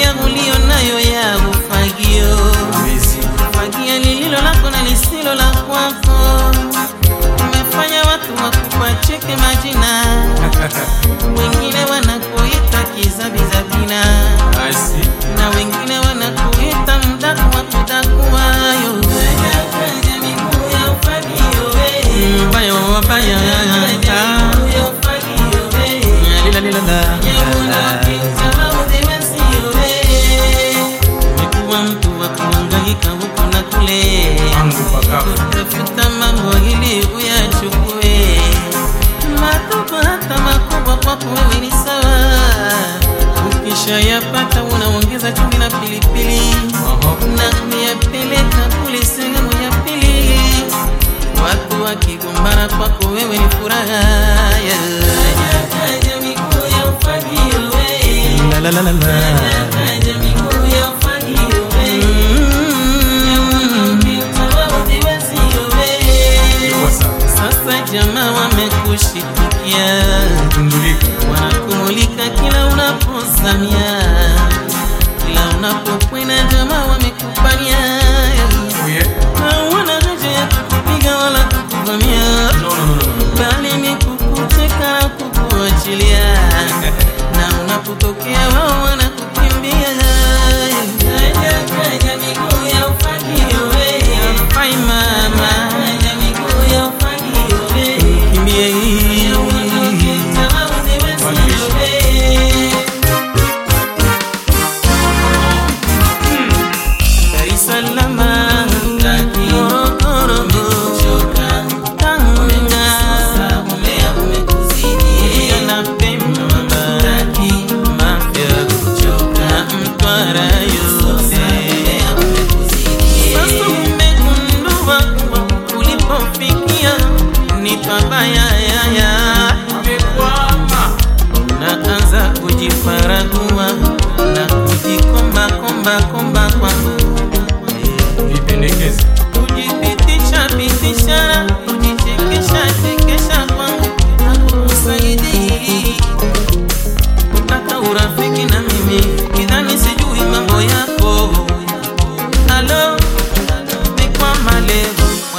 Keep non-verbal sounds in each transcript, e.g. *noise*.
fagia ulio nayo ya ufagio, fagia lililo lako na lisilo la kwako. Umefanya watu wakupacheke majina, *laughs* wengine wanakuita kizabizabina ukishayapata unaongeza chumvi na pilipili. Na kuyapeleka kule sehemu ya pili. Watu wakigombana kwako wewe ni furaha La la la la la. Sasa jamaa wamekushitukia, kila unapokwenda jamaa wamekupania, hawana haja ya kukupiga wala kukuvamia, bali ni kukuteka na kukuachilia, *laughs* na unapotokea wao wanakukimbia. Na Mtwara yote. Sasa umegundua ulipofikia ni pabaya yaya, unaanza kujifaragua na kujikomba komba komba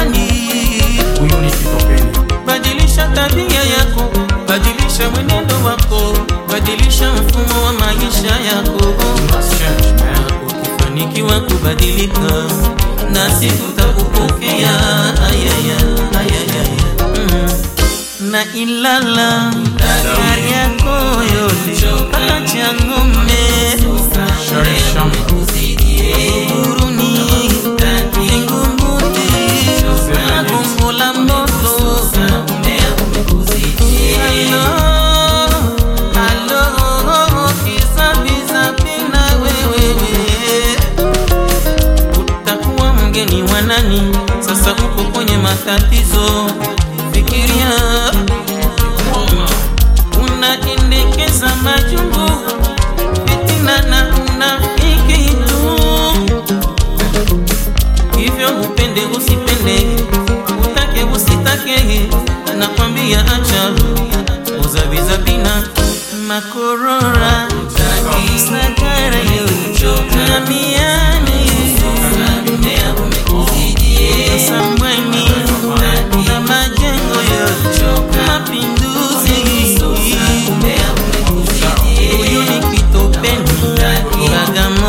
mitaani. Badilisha tabia yako, badilisha mwenendo wako, badilisha mfumo wa maisha yako. Ukifanikiwa kubadilika, nasi tutakupokea. Ayaya, ayaya, mm. na Ilala Kariakoo yote mpaka Chang'ombe mgeni wa nani? Sasa uko kwenye matatizo, fikiria, unaendekeza majungu, fitina na unafiki tu. Hivyo upende usipende, utake usitake, anakwambia acha. Uzabizabina makorora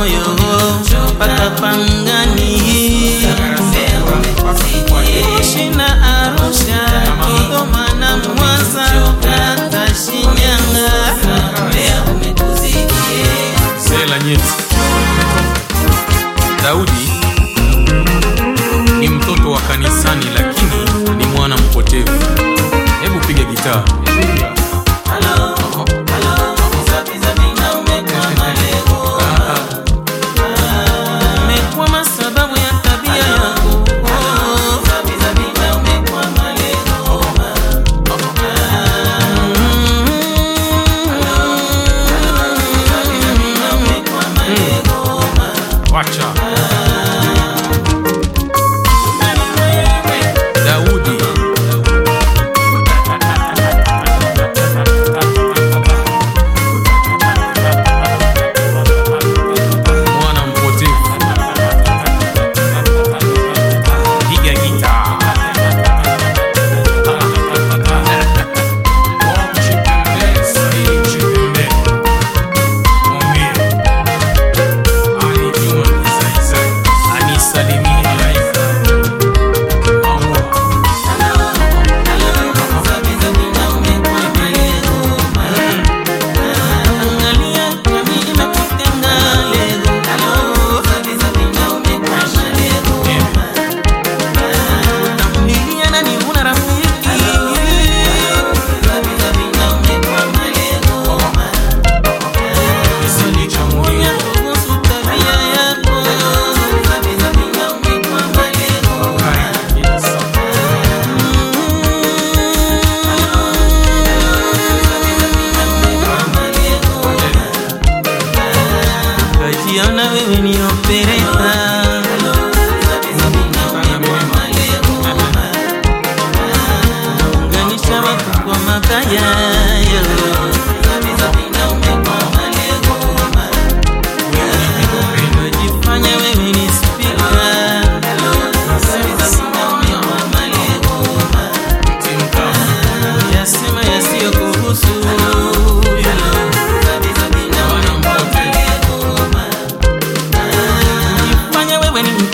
Bagamoyo mpaka Pangani Moshi Arusha Dodoma na Mwanza hata Shinyanga. Daudi ni mtoto wa kanisani lakini ni mwana mpotevu. Hebu piga gitaa. structure. ukiniopereza unganisha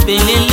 believe